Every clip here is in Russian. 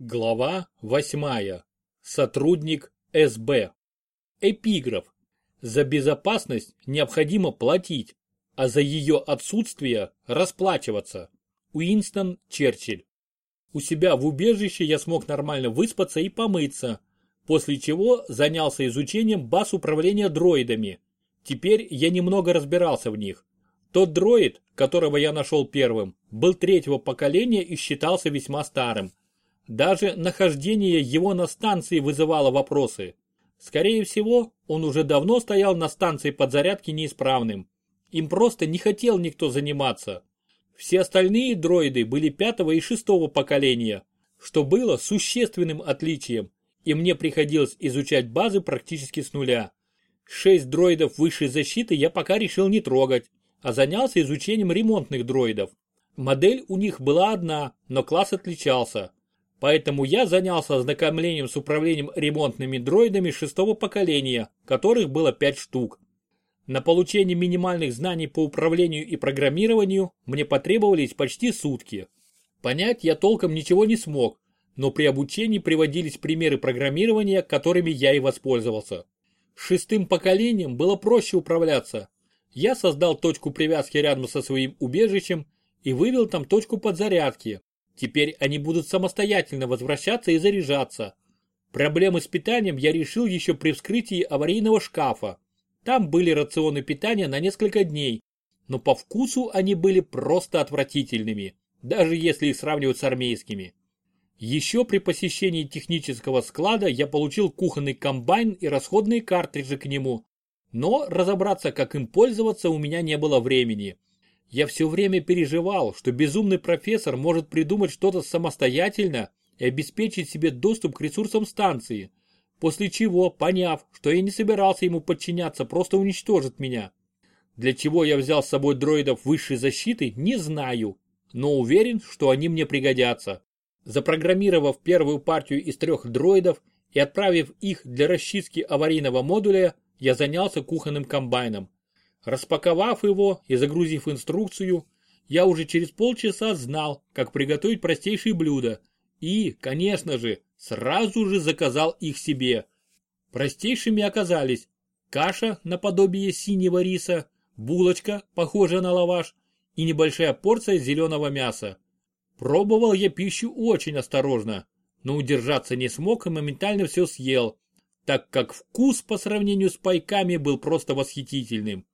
Глава 8. Сотрудник СБ. Эпиграф. За безопасность необходимо платить, а за ее отсутствие расплачиваться. Уинстон Черчилль. У себя в убежище я смог нормально выспаться и помыться, после чего занялся изучением баз управления дроидами. Теперь я немного разбирался в них. Тот дроид, которого я нашел первым, был третьего поколения и считался весьма старым. Даже нахождение его на станции вызывало вопросы. Скорее всего, он уже давно стоял на станции подзарядки неисправным. Им просто не хотел никто заниматься. Все остальные дроиды были пятого и шестого поколения, что было существенным отличием, и мне приходилось изучать базы практически с нуля. Шесть дроидов высшей защиты я пока решил не трогать, а занялся изучением ремонтных дроидов. Модель у них была одна, но класс отличался. Поэтому я занялся ознакомлением с управлением ремонтными дроидами шестого поколения, которых было пять штук. На получение минимальных знаний по управлению и программированию мне потребовались почти сутки. Понять я толком ничего не смог, но при обучении приводились примеры программирования, которыми я и воспользовался. Шестым поколением было проще управляться. Я создал точку привязки рядом со своим убежищем и вывел там точку подзарядки, Теперь они будут самостоятельно возвращаться и заряжаться. Проблемы с питанием я решил еще при вскрытии аварийного шкафа. Там были рационы питания на несколько дней, но по вкусу они были просто отвратительными, даже если их сравнивать с армейскими. Еще при посещении технического склада я получил кухонный комбайн и расходные картриджи к нему, но разобраться, как им пользоваться, у меня не было времени. Я все время переживал, что безумный профессор может придумать что-то самостоятельно и обеспечить себе доступ к ресурсам станции, после чего, поняв, что я не собирался ему подчиняться, просто уничтожит меня. Для чего я взял с собой дроидов высшей защиты, не знаю, но уверен, что они мне пригодятся. Запрограммировав первую партию из трех дроидов и отправив их для расчистки аварийного модуля, я занялся кухонным комбайном. Распаковав его и загрузив инструкцию, я уже через полчаса знал, как приготовить простейшие блюда и, конечно же, сразу же заказал их себе. Простейшими оказались каша наподобие синего риса, булочка, похожая на лаваш, и небольшая порция зеленого мяса. Пробовал я пищу очень осторожно, но удержаться не смог и моментально все съел, так как вкус по сравнению с пайками был просто восхитительным.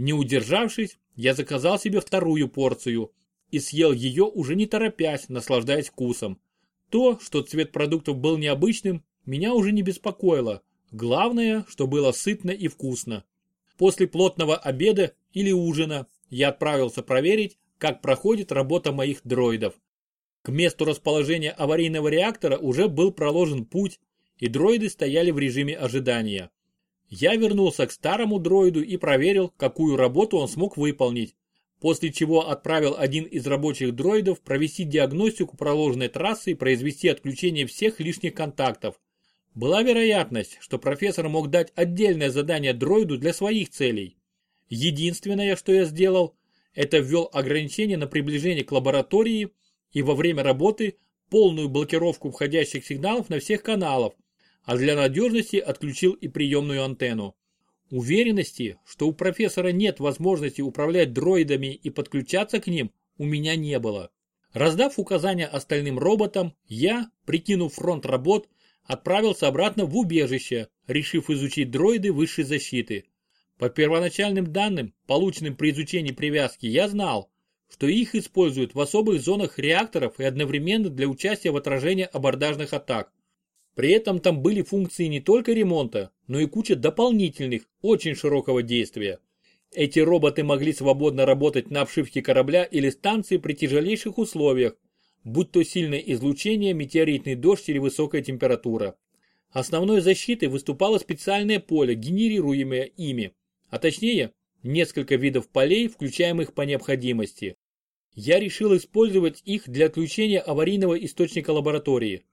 Не удержавшись, я заказал себе вторую порцию и съел ее уже не торопясь, наслаждаясь вкусом. То, что цвет продуктов был необычным, меня уже не беспокоило. Главное, что было сытно и вкусно. После плотного обеда или ужина я отправился проверить, как проходит работа моих дроидов. К месту расположения аварийного реактора уже был проложен путь, и дроиды стояли в режиме ожидания. Я вернулся к старому дроиду и проверил, какую работу он смог выполнить, после чего отправил один из рабочих дроидов провести диагностику проложенной трассы и произвести отключение всех лишних контактов. Была вероятность, что профессор мог дать отдельное задание дроиду для своих целей. Единственное, что я сделал, это ввел ограничение на приближение к лаборатории и во время работы полную блокировку входящих сигналов на всех каналах, а для надежности отключил и приемную антенну. Уверенности, что у профессора нет возможности управлять дроидами и подключаться к ним, у меня не было. Раздав указания остальным роботам, я, прикинув фронт работ, отправился обратно в убежище, решив изучить дроиды высшей защиты. По первоначальным данным, полученным при изучении привязки, я знал, что их используют в особых зонах реакторов и одновременно для участия в отражении абордажных атак. При этом там были функции не только ремонта, но и куча дополнительных, очень широкого действия. Эти роботы могли свободно работать на обшивке корабля или станции при тяжелейших условиях, будь то сильное излучение, метеоритный дождь или высокая температура. Основной защитой выступало специальное поле, генерируемое ими, а точнее, несколько видов полей, включаемых по необходимости. Я решил использовать их для отключения аварийного источника лаборатории.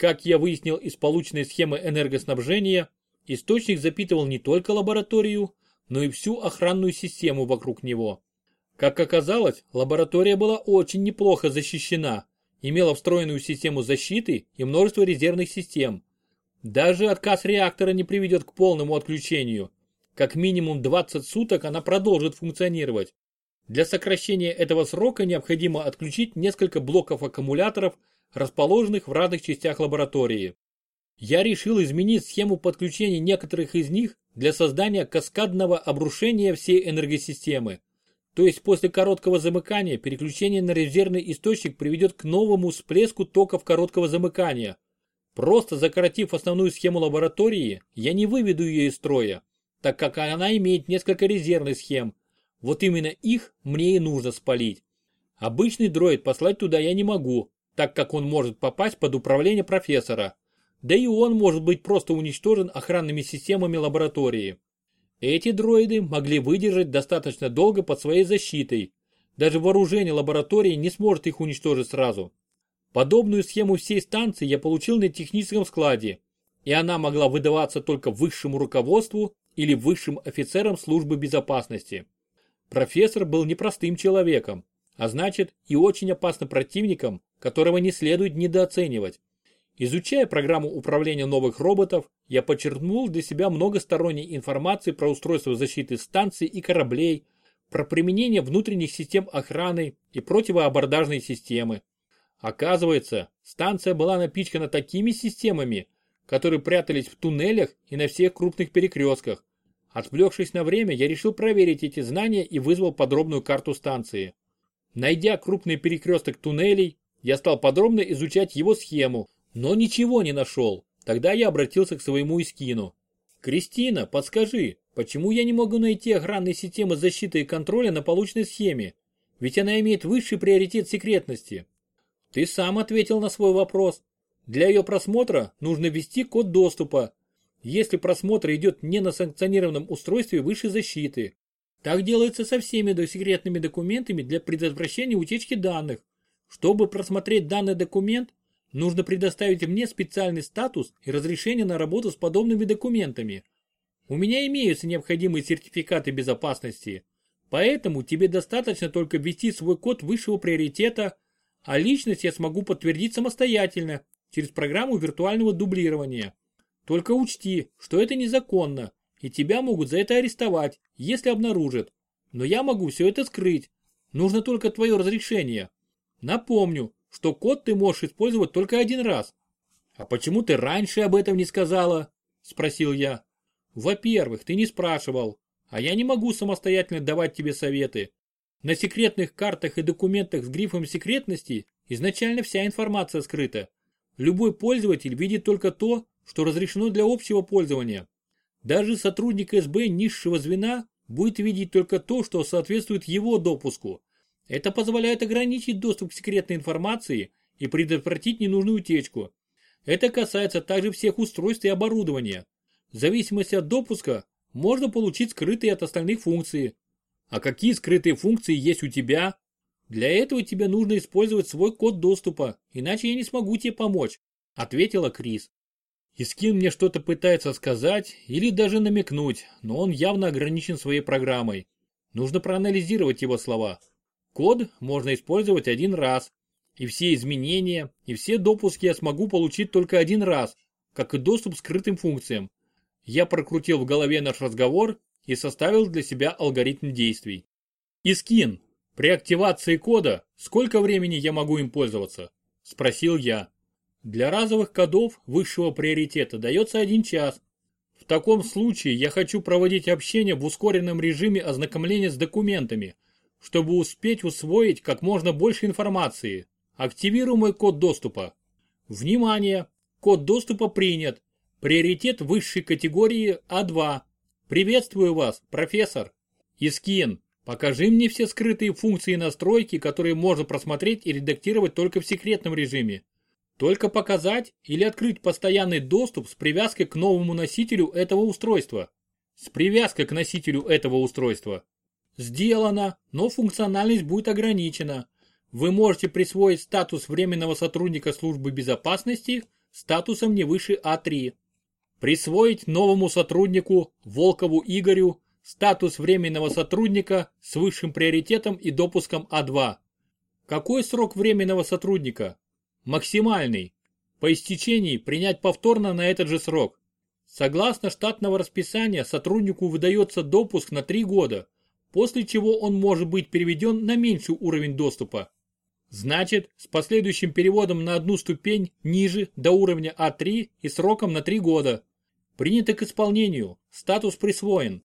Как я выяснил из полученной схемы энергоснабжения, источник запитывал не только лабораторию, но и всю охранную систему вокруг него. Как оказалось, лаборатория была очень неплохо защищена, имела встроенную систему защиты и множество резервных систем. Даже отказ реактора не приведет к полному отключению. Как минимум 20 суток она продолжит функционировать. Для сокращения этого срока необходимо отключить несколько блоков аккумуляторов, расположенных в разных частях лаборатории. Я решил изменить схему подключения некоторых из них для создания каскадного обрушения всей энергосистемы. То есть после короткого замыкания переключение на резервный источник приведет к новому всплеску токов короткого замыкания. Просто закоротив основную схему лаборатории, я не выведу ее из строя, так как она имеет несколько резервных схем. Вот именно их мне и нужно спалить. Обычный дроид послать туда я не могу, так как он может попасть под управление профессора. Да и он может быть просто уничтожен охранными системами лаборатории. Эти дроиды могли выдержать достаточно долго под своей защитой. Даже вооружение лаборатории не сможет их уничтожить сразу. Подобную схему всей станции я получил на техническом складе, и она могла выдаваться только высшему руководству или высшим офицерам службы безопасности. Профессор был непростым человеком, а значит и очень опасным противником, которого не следует недооценивать. Изучая программу управления новых роботов, я подчеркнул для себя многосторонней информации про устройство защиты станций и кораблей, про применение внутренних систем охраны и противоабордажной системы. Оказывается, станция была напичкана такими системами, которые прятались в туннелях и на всех крупных перекрестках. Отвлекшись на время, я решил проверить эти знания и вызвал подробную карту станции. Найдя крупный перекресток туннелей, я стал подробно изучать его схему, но ничего не нашел. Тогда я обратился к своему Искину. «Кристина, подскажи, почему я не могу найти охранные системы защиты и контроля на полученной схеме? Ведь она имеет высший приоритет секретности». Ты сам ответил на свой вопрос. Для ее просмотра нужно ввести код доступа, если просмотр идет не на санкционированном устройстве высшей защиты. Так делается со всеми секретными документами для предотвращения утечки данных. Чтобы просмотреть данный документ, Нужно предоставить мне специальный статус и разрешение на работу с подобными документами. У меня имеются необходимые сертификаты безопасности, поэтому тебе достаточно только ввести свой код высшего приоритета, а личность я смогу подтвердить самостоятельно через программу виртуального дублирования. Только учти, что это незаконно, и тебя могут за это арестовать, если обнаружат. Но я могу все это скрыть. Нужно только твое разрешение. Напомню, что код ты можешь использовать только один раз. А почему ты раньше об этом не сказала? Спросил я. Во-первых, ты не спрашивал, а я не могу самостоятельно давать тебе советы. На секретных картах и документах с грифом секретности изначально вся информация скрыта. Любой пользователь видит только то, что разрешено для общего пользования. Даже сотрудник СБ низшего звена будет видеть только то, что соответствует его допуску, это позволяет ограничить доступ к секретной информации и предотвратить ненужную утечку. Это касается также всех устройств и оборудования. В зависимости от допуска можно получить скрытые от остальных функции. А какие скрытые функции есть у тебя? Для этого тебе нужно использовать свой код доступа, иначе я не смогу тебе помочь, ответила Крис. Искин мне что-то пытается сказать или даже намекнуть, но он явно ограничен своей программой. Нужно проанализировать его слова. Код можно использовать один раз, и все изменения, и все допуски я смогу получить только один раз, как и доступ к скрытым функциям. Я прокрутил в голове наш разговор и составил для себя алгоритм действий. Искин, при активации кода сколько времени я могу им пользоваться? Спросил я. Для разовых кодов высшего приоритета дается один час. В таком случае я хочу проводить общение в ускоренном режиме ознакомления с документами – чтобы успеть усвоить как можно больше информации. Активирую мой код доступа. Внимание! Код доступа принят. Приоритет высшей категории А2. Приветствую вас, профессор. Искин, покажи мне все скрытые функции настройки, которые можно просмотреть и редактировать только в секретном режиме. Только показать или открыть постоянный доступ с привязкой к новому носителю этого устройства. С привязкой к носителю этого устройства. Сделано, но функциональность будет ограничена. Вы можете присвоить статус временного сотрудника службы безопасности статусом не выше А3. Присвоить новому сотруднику Волкову Игорю статус временного сотрудника с высшим приоритетом и допуском А2. Какой срок временного сотрудника? максимальный. По истечении принять повторно на этот же срок. Согласно штатного расписания сотруднику выдается допуск на 3 года, после чего он может быть переведен на меньший уровень доступа. Значит, с последующим переводом на одну ступень ниже до уровня А3 и сроком на 3 года. Принято к исполнению, статус присвоен.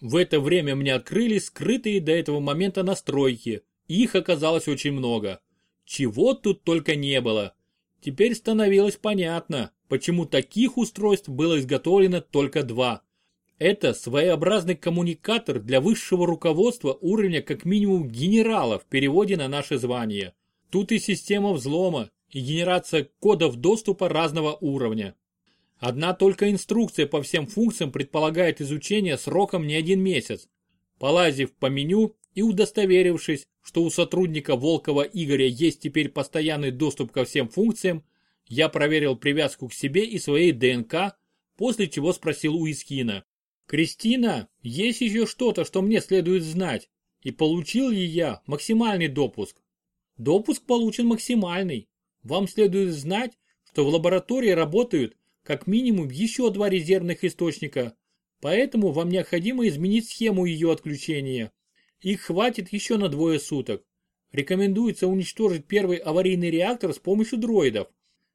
В это время мне открылись скрытые до этого момента настройки, их оказалось очень много. Чего тут только не было. Теперь становилось понятно, почему таких устройств было изготовлено только два. Это своеобразный коммуникатор для высшего руководства уровня как минимум генерала в переводе на наше звание. Тут и система взлома, и генерация кодов доступа разного уровня. Одна только инструкция по всем функциям предполагает изучение сроком не один месяц. Полазив по меню и удостоверившись, что у сотрудника Волкова Игоря есть теперь постоянный доступ ко всем функциям, я проверил привязку к себе и своей ДНК, после чего спросил у Искина. «Кристина, есть еще что-то, что мне следует знать? И получил ли я максимальный допуск?» «Допуск получен максимальный. Вам следует знать, что в лаборатории работают как минимум еще два резервных источника, поэтому вам необходимо изменить схему ее отключения. Их хватит еще на двое суток. Рекомендуется уничтожить первый аварийный реактор с помощью дроидов.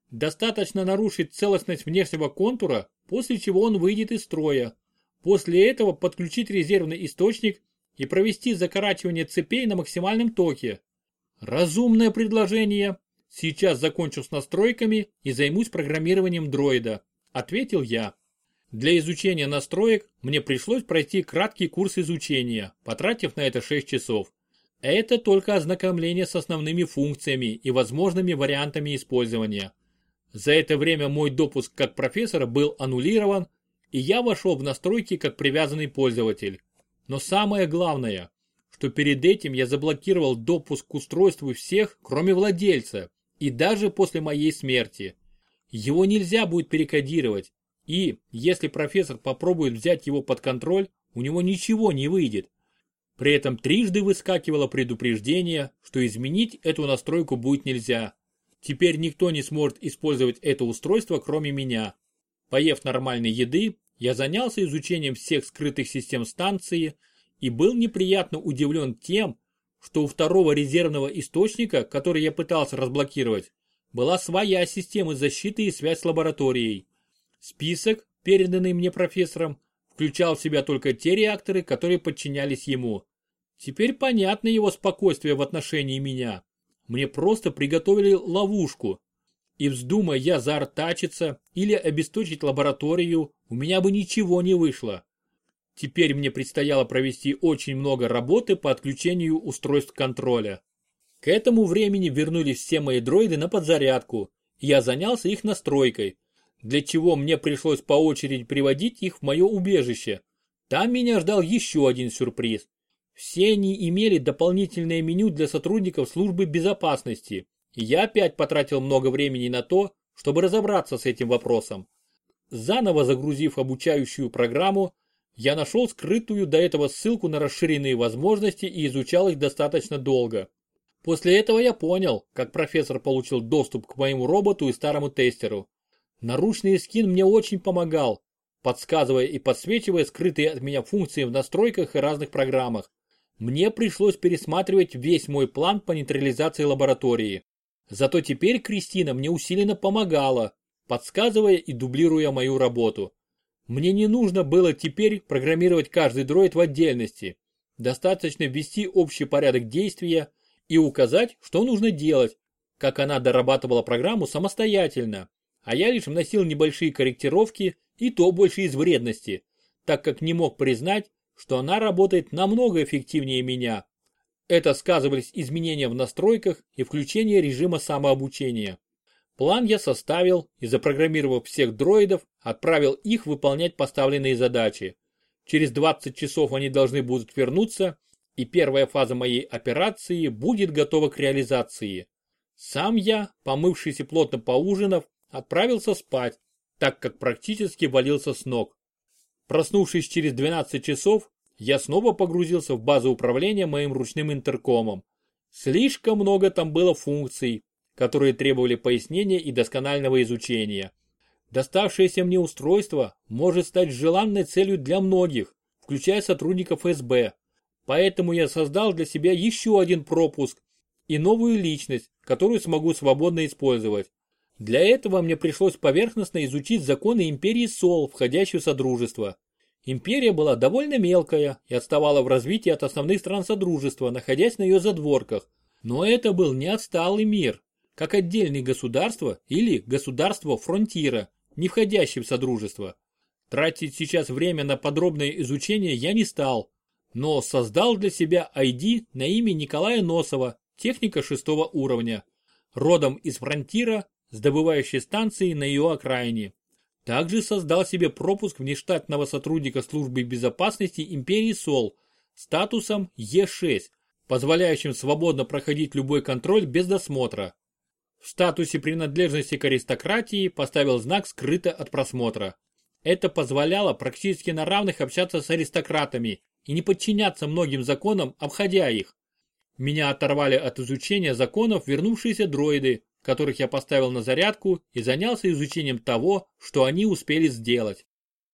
Достаточно нарушить целостность внешнего контура, после чего он выйдет из строя. После этого подключить резервный источник и провести закорачивание цепей на максимальном токе. Разумное предложение. Сейчас закончу с настройками и займусь программированием дроида, ответил я. Для изучения настроек мне пришлось пройти краткий курс изучения, потратив на это 6 часов. Это только ознакомление с основными функциями и возможными вариантами использования. За это время мой допуск как профессора был аннулирован, и я вошел в настройки как привязанный пользователь. Но самое главное, что перед этим я заблокировал допуск к устройству всех, кроме владельца, и даже после моей смерти. Его нельзя будет перекодировать, и, если профессор попробует взять его под контроль, у него ничего не выйдет. При этом трижды выскакивало предупреждение, что изменить эту настройку будет нельзя. Теперь никто не сможет использовать это устройство, кроме меня. Поев нормальной еды, я занялся изучением всех скрытых систем станции и был неприятно удивлен тем, что у второго резервного источника, который я пытался разблокировать, была своя система защиты и связь с лабораторией. Список, переданный мне профессором, включал в себя только те реакторы, которые подчинялись ему. Теперь понятно его спокойствие в отношении меня. Мне просто приготовили ловушку. И вздумая я заортачиться или обесточить лабораторию, у меня бы ничего не вышло. Теперь мне предстояло провести очень много работы по отключению устройств контроля. К этому времени вернулись все мои дроиды на подзарядку, и я занялся их настройкой, для чего мне пришлось по очереди приводить их в мое убежище. Там меня ждал еще один сюрприз. Все они имели дополнительное меню для сотрудников службы безопасности, я опять потратил много времени на то, чтобы разобраться с этим вопросом. Заново загрузив обучающую программу, я нашел скрытую до этого ссылку на расширенные возможности и изучал их достаточно долго. После этого я понял, как профессор получил доступ к моему роботу и старому тестеру. Наручный скин мне очень помогал, подсказывая и подсвечивая скрытые от меня функции в настройках и разных программах мне пришлось пересматривать весь мой план по нейтрализации лаборатории. Зато теперь Кристина мне усиленно помогала, подсказывая и дублируя мою работу. Мне не нужно было теперь программировать каждый дроид в отдельности. Достаточно ввести общий порядок действия и указать, что нужно делать, как она дорабатывала программу самостоятельно, а я лишь вносил небольшие корректировки и то больше из вредности, так как не мог признать, что она работает намного эффективнее меня. Это сказывались изменения в настройках и включение режима самообучения. План я составил и запрограммировав всех дроидов, отправил их выполнять поставленные задачи. Через 20 часов они должны будут вернуться, и первая фаза моей операции будет готова к реализации. Сам я, помывшись и плотно поужинав, отправился спать, так как практически валился с ног. Проснувшись через 12 часов, я снова погрузился в базу управления моим ручным интеркомом. Слишком много там было функций, которые требовали пояснения и досконального изучения. Доставшееся мне устройство может стать желанной целью для многих, включая сотрудников СБ. Поэтому я создал для себя еще один пропуск и новую личность, которую смогу свободно использовать. Для этого мне пришлось поверхностно изучить законы империи Сол, входящей в Содружество. Империя была довольно мелкая и отставала в развитии от основных стран Содружества, находясь на ее задворках. Но это был не отсталый мир, как отдельные государства или государство фронтира, не входящие в Содружество. Тратить сейчас время на подробное изучение я не стал, но создал для себя ID на имя Николая Носова, техника шестого уровня, родом из фронтира, с добывающей станции на ее окраине. Также создал себе пропуск внештатного сотрудника службы безопасности империи СОЛ статусом Е6, позволяющим свободно проходить любой контроль без досмотра. В статусе принадлежности к аристократии поставил знак «Скрыто от просмотра». Это позволяло практически на равных общаться с аристократами и не подчиняться многим законам, обходя их. Меня оторвали от изучения законов вернувшиеся дроиды, которых я поставил на зарядку и занялся изучением того, что они успели сделать.